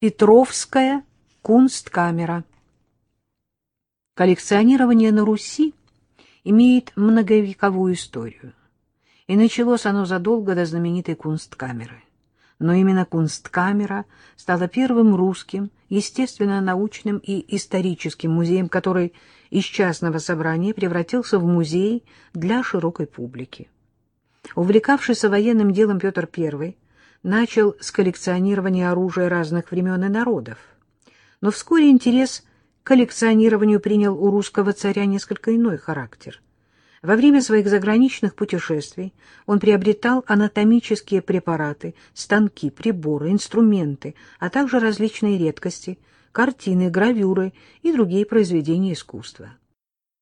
Петровская кунсткамера. Коллекционирование на Руси имеет многовековую историю, и началось оно задолго до знаменитой кунсткамеры. Но именно кунсткамера стала первым русским, естественно-научным и историческим музеем, который из частного собрания превратился в музей для широкой публики. Увлекавшийся военным делом Петр I начал с коллекционирования оружия разных времен и народов. Но вскоре интерес к коллекционированию принял у русского царя несколько иной характер. Во время своих заграничных путешествий он приобретал анатомические препараты, станки, приборы, инструменты, а также различные редкости, картины, гравюры и другие произведения искусства.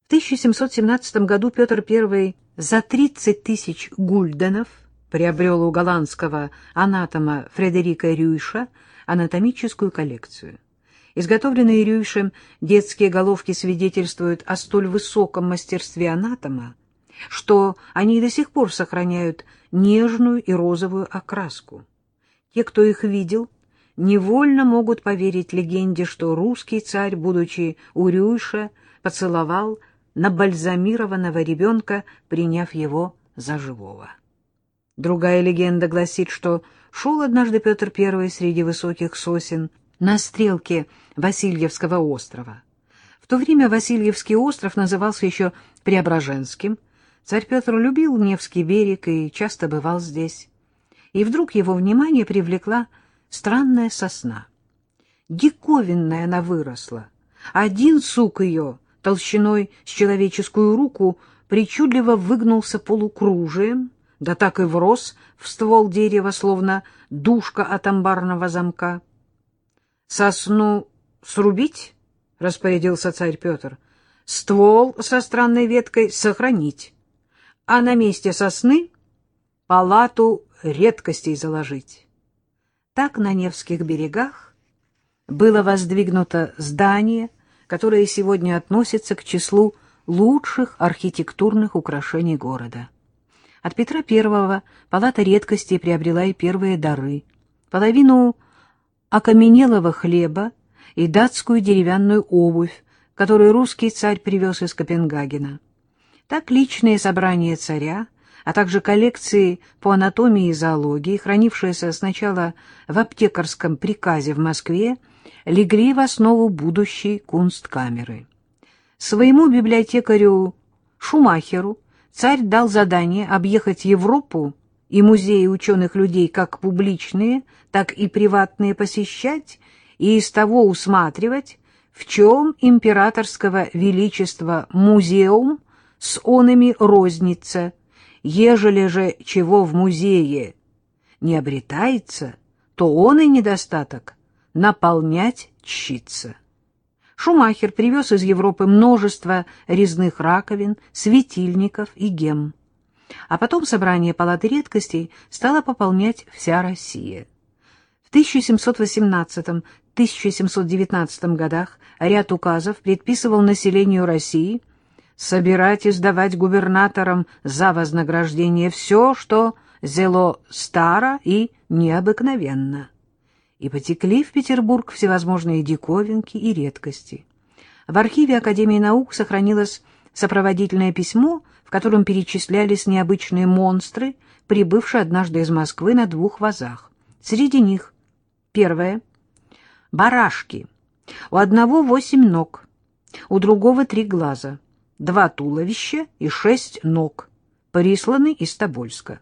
В 1717 году Петр I за 30 тысяч гульденов – приобрел у голландского анатома Фредерика Рюйша анатомическую коллекцию. Изготовленные Рюйшем детские головки свидетельствуют о столь высоком мастерстве анатома, что они до сих пор сохраняют нежную и розовую окраску. Те, кто их видел, невольно могут поверить легенде, что русский царь, будучи у Рюйша, поцеловал набальзамированного ребенка, приняв его за живого. Другая легенда гласит, что шел однажды Петр I среди высоких сосен на стрелке Васильевского острова. В то время Васильевский остров назывался еще Преображенским. Царь Петр любил Невский берег и часто бывал здесь. И вдруг его внимание привлекла странная сосна. Диковинная она выросла. Один сук ее, толщиной с человеческую руку, причудливо выгнулся полукружием, да так и врос в ствол дерева, словно душка от амбарного замка. — Сосну срубить? — распорядился царь Петр. — Ствол со странной веткой сохранить, а на месте сосны палату редкостей заложить. Так на Невских берегах было воздвигнуто здание, которое сегодня относится к числу лучших архитектурных украшений города. От Петра I палата редкостей приобрела и первые дары, половину окаменелого хлеба и датскую деревянную обувь, которую русский царь привез из Копенгагена. Так личные собрания царя, а также коллекции по анатомии и зоологии, хранившиеся сначала в аптекарском приказе в Москве, легли в основу будущей кунсткамеры. Своему библиотекарю Шумахеру царь дал задание объехать Европу и музеи ученых людей как публичные, так и приватные посещать и из того усматривать, в чем императорского величества музеум с онами розница, ежели же чего в музее не обретается, то он и недостаток наполнять чтится. Шумахер привез из Европы множество резных раковин, светильников и гем. А потом собрание палаты редкостей стала пополнять вся Россия. В 1718-1719 годах ряд указов предписывал населению России собирать и сдавать губернаторам за вознаграждение все, что зело старо и необыкновенно и потекли в Петербург всевозможные диковинки и редкости. В архиве Академии наук сохранилось сопроводительное письмо, в котором перечислялись необычные монстры, прибывшие однажды из Москвы на двух вазах. Среди них первое — барашки. У одного восемь ног, у другого три глаза, два туловища и шесть ног, присланы из Тобольска.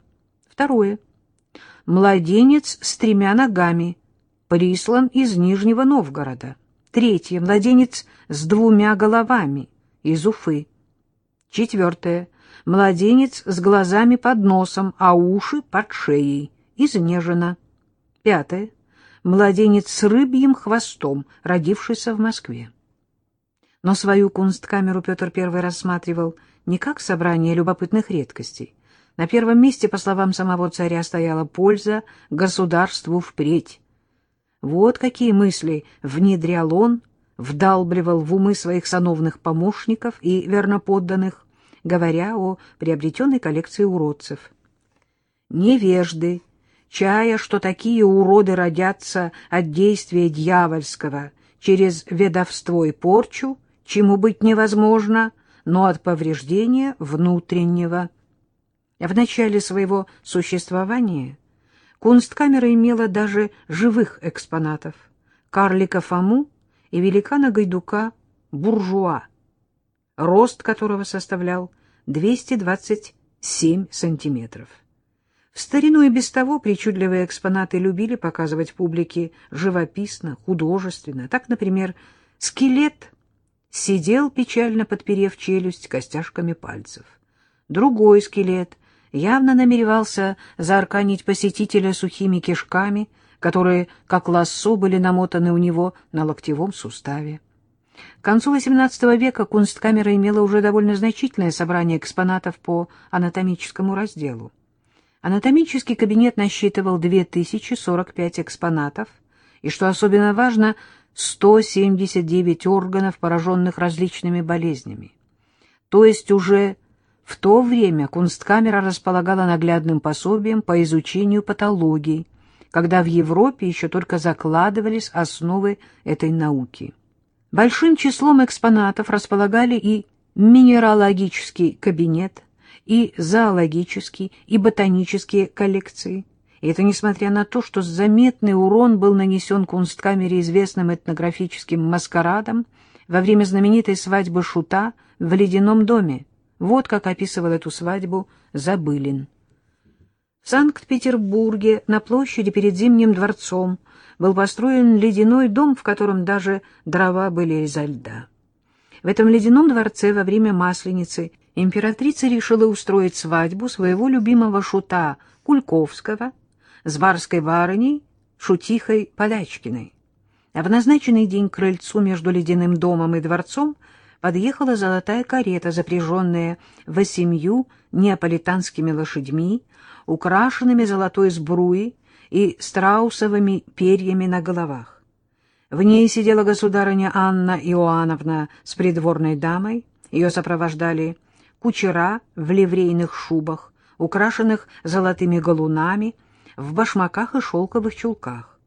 Второе — младенец с тремя ногами — прислан из Нижнего Новгорода. Третье — младенец с двумя головами из Уфы. Четвертое — младенец с глазами под носом, а уши под шеей из Нежина. Пятое — младенец с рыбьим хвостом, родившийся в Москве. Но свою кунсткамеру Петр I рассматривал не как собрание любопытных редкостей. На первом месте, по словам самого царя, стояла польза государству впредь. Вот какие мысли внедрял он, вдалбливал в умы своих сановных помощников и верноподданных, говоря о приобретенной коллекции уродцев. Невежды чая, что такие уроды родятся от действия дьявольского через ведовство и порчу, чему быть невозможно, но от повреждения внутреннего. В начале своего существования кунсткамера имела даже живых экспонатов — карлика Фому и великана Гайдука Буржуа, рост которого составлял 227 сантиметров. В старину и без того причудливые экспонаты любили показывать публике живописно, художественно. Так, например, скелет сидел, печально подперев челюсть костяшками пальцев. Другой скелет явно намеревался заарканить посетителя сухими кишками, которые, как лассо, были намотаны у него на локтевом суставе. К концу XVIII века кунсткамера имела уже довольно значительное собрание экспонатов по анатомическому разделу. Анатомический кабинет насчитывал 2045 экспонатов, и, что особенно важно, 179 органов, пораженных различными болезнями. То есть уже в то время Кунсткамера располагала наглядным пособием по изучению патологий, когда в Европе еще только закладывались основы этой науки. Большим числом экспонатов располагали и минералогический кабинет, и зоологический, и ботанические коллекции. И это несмотря на то, что заметный урон был нанесен кунсткамере известным этнографическим маскарадом во время знаменитой свадьбы Шута в ледяном доме. Вот как описывал эту свадьбу Забылин. В Санкт-Петербурге на площади перед Зимним дворцом был построен ледяной дом, в котором даже дрова были изо льда. В этом ледяном дворце во время Масленицы императрица решила устроить свадьбу своего любимого шута Кульковского с барской барыней Шутихой Полячкиной. А в назначенный день крыльцу между ледяным домом и дворцом подъехала золотая карета, запряженная восемью неаполитанскими лошадьми, украшенными золотой сбруей и страусовыми перьями на головах. В ней сидела государыня Анна Иоанновна с придворной дамой, ее сопровождали кучера в ливрейных шубах, украшенных золотыми галунами, в башмаках и шелковых чулках.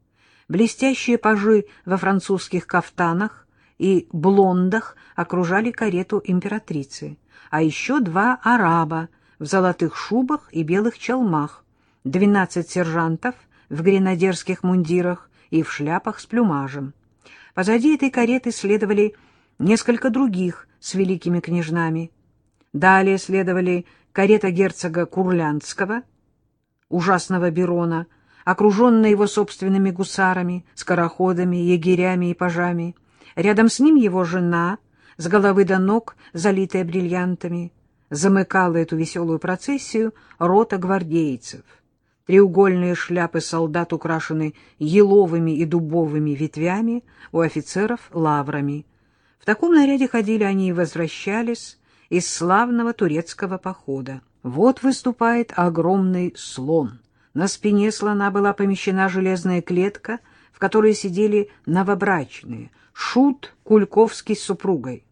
Блестящие пажи во французских кафтанах и блондах окружали карету императрицы, а еще два араба в золотых шубах и белых челмах, двенадцать сержантов в гренадерских мундирах и в шляпах с плюмажем. Позади этой кареты следовали несколько других с великими княжнами — Далее следовали карета герцога Курлянского, ужасного Берона, окруженная его собственными гусарами, скороходами, егерями и пажами. Рядом с ним его жена, с головы до ног, залитая бриллиантами, замыкала эту веселую процессию рота гвардейцев. Треугольные шляпы солдат украшены еловыми и дубовыми ветвями, у офицеров — лаврами. В таком наряде ходили они и возвращались, из славного турецкого похода. Вот выступает огромный слон. На спине слона была помещена железная клетка, в которой сидели новобрачные, Шут Кульковский с супругой.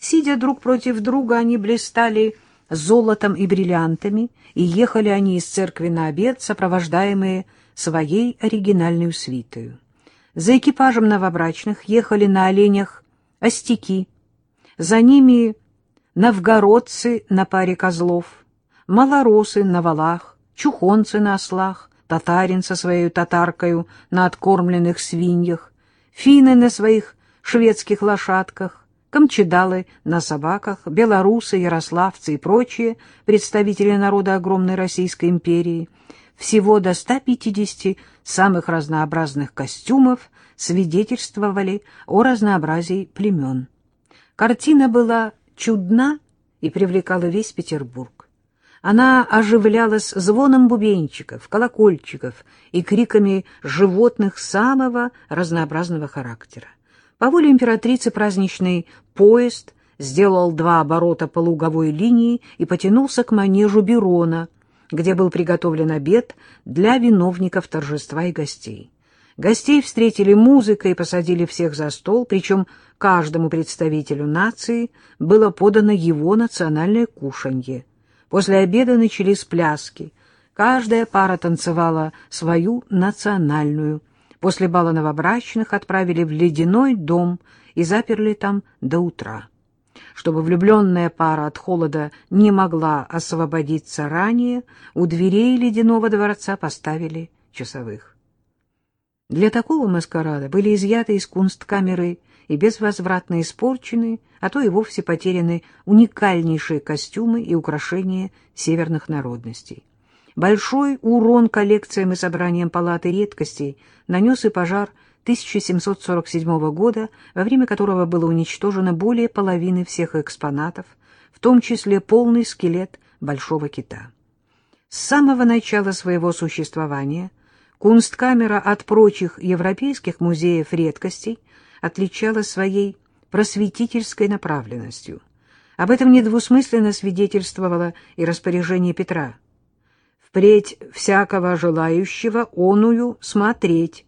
Сидя друг против друга, они блистали золотом и бриллиантами, и ехали они из церкви на обед, сопровождаемые своей оригинальной свитою. За экипажем новобрачных ехали на оленях остяки, за ними новгородцы на паре козлов, малоросы на валах, чухонцы на ослах, татарин со своей татаркою на откормленных свиньях, финны на своих шведских лошадках, камчедалы на собаках, белорусы, ярославцы и прочие представители народа огромной Российской империи, всего до 150 самых разнообразных костюмов свидетельствовали о разнообразии племен. Картина была чудна и привлекала весь Петербург. Она оживлялась звоном бубенчиков, колокольчиков и криками животных самого разнообразного характера. По воле императрицы праздничный поезд сделал два оборота по луговой линии и потянулся к манежу Берона, где был приготовлен обед для виновников торжества и гостей. Гостей встретили музыкой и посадили всех за стол, причем каждому представителю нации было подано его национальное кушанье. После обеда начались пляски. Каждая пара танцевала свою национальную. После бала новобрачных отправили в ледяной дом и заперли там до утра. Чтобы влюбленная пара от холода не могла освободиться ранее, у дверей ледяного дворца поставили часовых. Для такого маскарада были изъяты из кунсткамеры и безвозвратно испорчены, а то и вовсе потеряны уникальнейшие костюмы и украшения северных народностей. Большой урон коллекциям и собраниям палаты редкостей нанес и пожар 1747 года, во время которого было уничтожено более половины всех экспонатов, в том числе полный скелет большого кита. С самого начала своего существования Кунсткамера от прочих европейских музеев редкостей отличалась своей просветительской направленностью. Об этом недвусмысленно свидетельствовало и распоряжение Петра. «Впредь всякого желающего оную смотреть,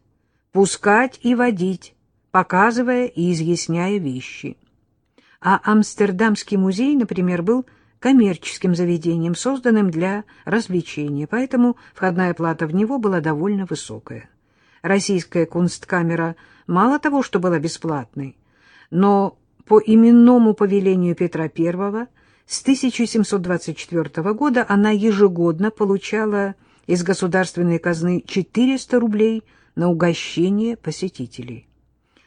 пускать и водить, показывая и изъясняя вещи». А Амстердамский музей, например, был коммерческим заведением, созданным для развлечения, поэтому входная плата в него была довольно высокая. Российская кунсткамера мало того, что была бесплатной, но по именному повелению Петра I с 1724 года она ежегодно получала из государственной казны 400 рублей на угощение посетителей.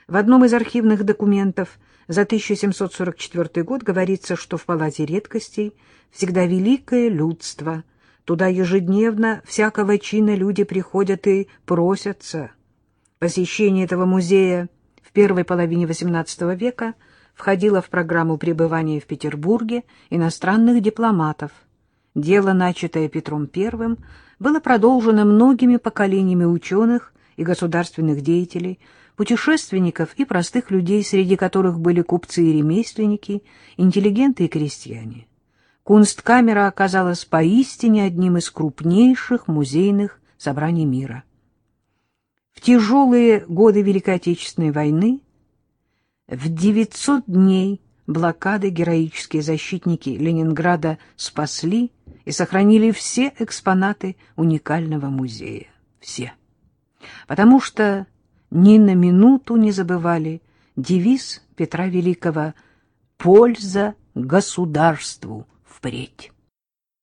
В одном из архивных документов за 1744 год говорится, что в палате редкостей всегда великое людство. Туда ежедневно всякого чина люди приходят и просятся. Посещение этого музея в первой половине XVIII века входило в программу пребывания в Петербурге иностранных дипломатов. Дело, начатое Петром I, было продолжено многими поколениями ученых и государственных деятелей, путешественников и простых людей, среди которых были купцы и ремесленники, интеллигенты и крестьяне. Кунсткамера оказалась поистине одним из крупнейших музейных собраний мира. В тяжелые годы Великой Отечественной войны, в 900 дней блокады героические защитники Ленинграда спасли и сохранили все экспонаты уникального музея. Все. Потому что ни на минуту не забывали девиз Петра Великого «Польза государству впредь».